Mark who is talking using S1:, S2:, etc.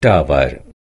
S1: dabei